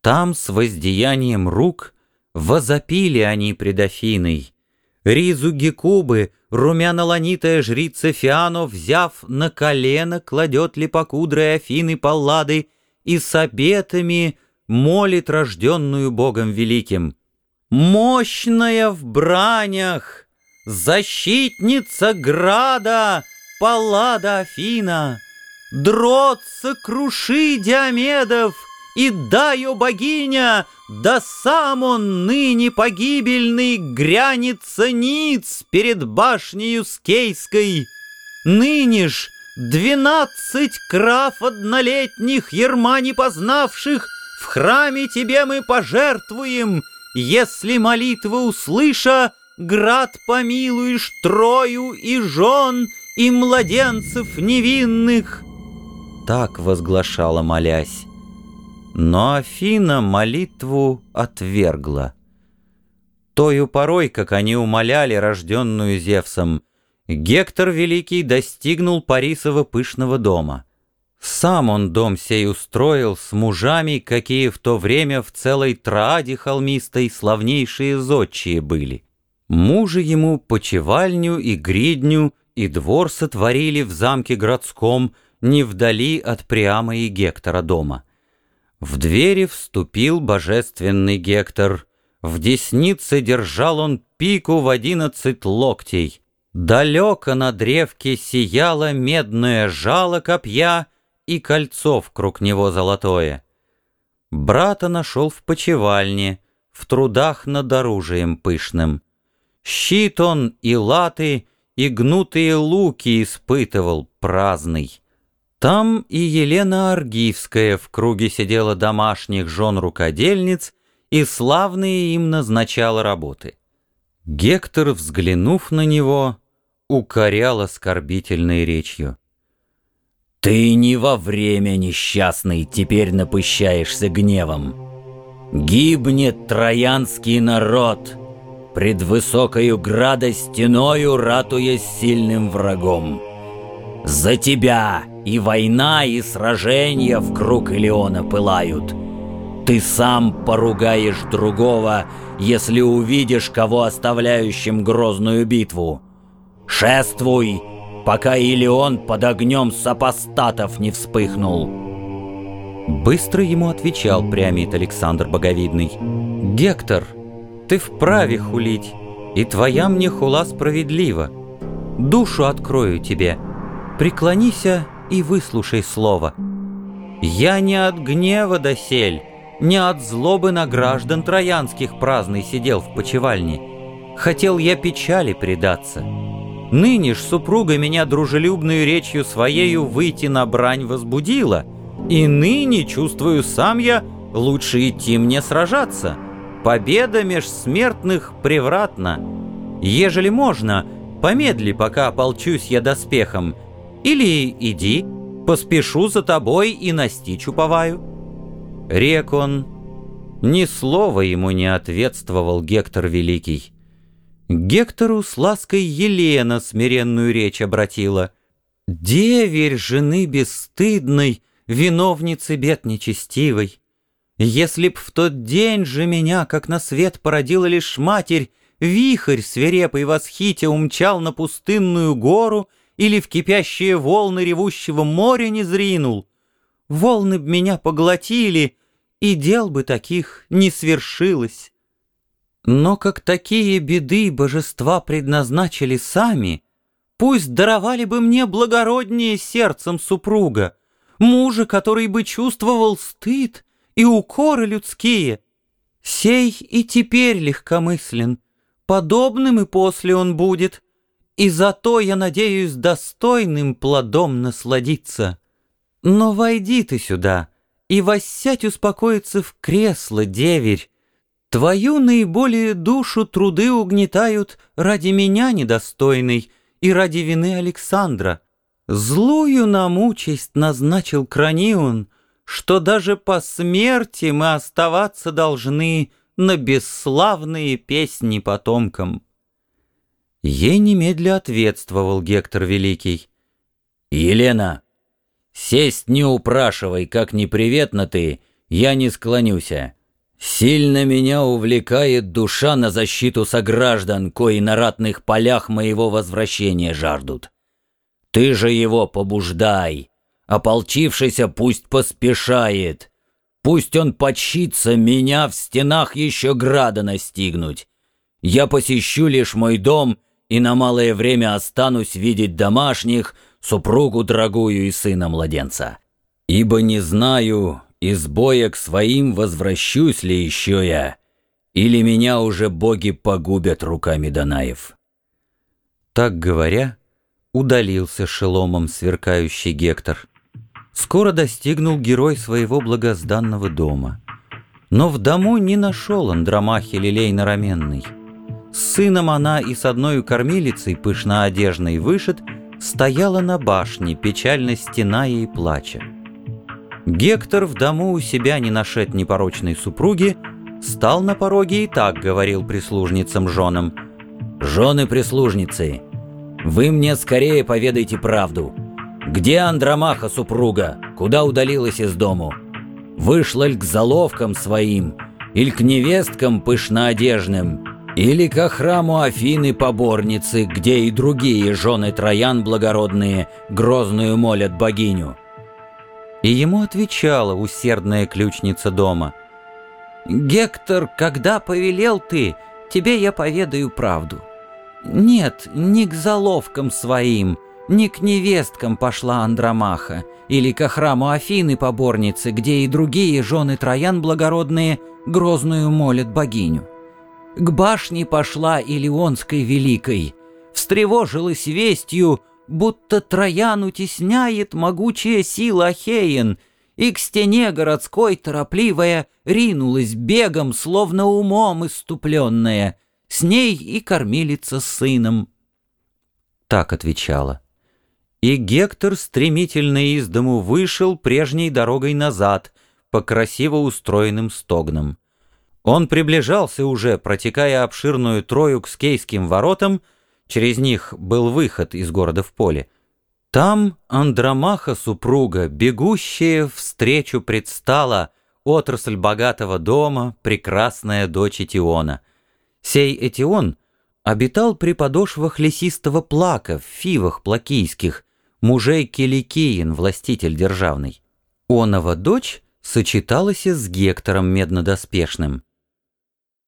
Там с воздеянием рук возопили они пред Афиной. Ризу Гекубы, румяно-ланитая жрица Фиано, взяв на колено, кладет липокудрой Афины Паллады и с обетами молит рожденную Богом Великим. Мощная в бранях, защитница града, Паллада Афина, дрот сокруши Диомедов — и дай, о богиня, да сам он ныне погибельный грянется ниц перед башнею Скейской. Ныне ж двенадцать крав однолетних, ерма не познавших, в храме тебе мы пожертвуем, если молитвы услыша, град помилуешь трою и жен, и младенцев невинных. Так возглашала, молясь. Но Афина молитву отвергла. Тою порой, как они умоляли рожденную Зевсом, Гектор Великий достигнул Парисова пышного дома. Сам он дом сей устроил с мужами, какие в то время в целой Трааде холмистой славнейшие зодчие были. Мужи ему почевальню и гридню и двор сотворили в замке городском, не вдали от Приама и Гектора дома. В двери вступил божественный Гектор. В деснице держал он пику в одиннадцать локтей. Далеко на древке сияло медное жало копья и кольцо вкруг него золотое. Брата нашел в почевальне, в трудах над оружием пышным. Щит он и латы, и гнутые луки испытывал праздный. Там и Елена Аргивская в круге сидела домашних жен-рукодельниц и славные им назначала работы. Гектор, взглянув на него, укорял оскорбительной речью. «Ты не во время несчастный теперь напыщаешься гневом. Гибнет троянский народ, пред высокою града стеною ратуя с сильным врагом. За тебя и война, и сражения в круг Илеона пылают. Ты сам поругаешь другого, если увидишь кого оставляющим грозную битву. Шествуй, пока Илеон под огнем сопостатов не вспыхнул. Быстро ему отвечал прямит Александр Боговидный. «Гектор, ты вправе хулить, и твоя мне хула справедлива. Душу открою тебе» преклонися и выслушай слово. Я не от гнева досель, не от злобы на граждан троянских праздный сидел в почевальне. Хотел я печали предаться. Ныне ж супруга меня дружелюбную речью своею выйти на брань возбудила, и ныне, чувствую сам я, лучше идти мне сражаться. Победа меж смертных превратна. Ежели можно, помедли, пока ополчусь я доспехом, или иди, поспешу за тобой и настичь уповаю». Рек он, ни слова ему не ответствовал Гектор Великий. Гектору с лаской Елена смиренную речь обратила. «Деверь жены бесстыдной, виновницы бед нечестивой, если б в тот день же меня, как на свет породила лишь матерь, вихрь свирепый восхите умчал на пустынную гору — или в кипящие волны ревущего моря не зринул. Волны б меня поглотили, и дел бы таких не свершилось. Но как такие беды божества предназначили сами, пусть даровали бы мне благороднее сердцем супруга, мужа, который бы чувствовал стыд и укоры людские. Сей и теперь легкомыслен, подобным и после он будет — и зато я надеюсь достойным плодом насладиться. Но войди ты сюда и воссядь успокоиться в кресло, деверь. Твою наиболее душу труды угнетают ради меня недостойной и ради вины Александра. Злую нам участь назначил Кранион, что даже по смерти мы оставаться должны на бесславные песни потомкам. Ей немедля ответствовал Гектор Великий. «Елена, сесть не упрашивай, как неприветно ты, я не склонюся. Сильно меня увлекает душа на защиту сограждан, кои на ратных полях моего возвращения жаждут. Ты же его побуждай, ополчившийся пусть поспешает. Пусть он подщится меня в стенах еще града настигнуть. Я посещу лишь мой дом и на малое время останусь видеть домашних, супругу дорогую и сына младенца. Ибо не знаю, из боя к своим возвращусь ли еще я, или меня уже боги погубят руками Данаев. Так говоря, удалился шеломом сверкающий Гектор. Скоро достигнул герой своего благозданного дома. Но в дому не нашел Андромахи лилейно-раменный. С сыном она и с одной кормилицей, пышно-одежной вышит, стояла на башне, печально стеная и плача. Гектор в дому у себя не нашед непорочной супруги, стал на пороге и так говорил прислужницам-женам. «Жены-прислужницы, вы мне скорее поведайте правду. Где Андромаха супруга? Куда удалилась из дому? Вышла ли к заловкам своим? Или к невесткам пышноодежным? Или к храму Афины поборницы, где и другие жены Троян благородные грозную молят богиню?» И ему отвечала усердная ключница дома. «Гектор, когда повелел ты, тебе я поведаю правду. Нет, не к заловкам своим, не к невесткам пошла Андромаха, или ко храму Афины поборницы, где и другие жены Троян благородные грозную молят богиню. К башне пошла Илионской великой, встревожилась вестью, будто Троян утесняет могучая сила Ахеин, и к стене городской торопливая ринулась бегом, словно умом иступленная, с ней и кормилица с сыном. Так отвечала. И Гектор стремительно из дому вышел прежней дорогой назад, по красиво устроенным стогнам. Он приближался уже, протекая обширную трою к скейским воротам, Через них был выход из города в поле. Там Андромаха, супруга, бегущая встречу предстала, отрасль богатого дома, прекрасная дочь Этиона. Сей Этион обитал при подошвах лесистого плака в фивах плакийских, мужей Киликиин, властитель державный. Онова дочь сочеталась с Гектором меднодоспешным.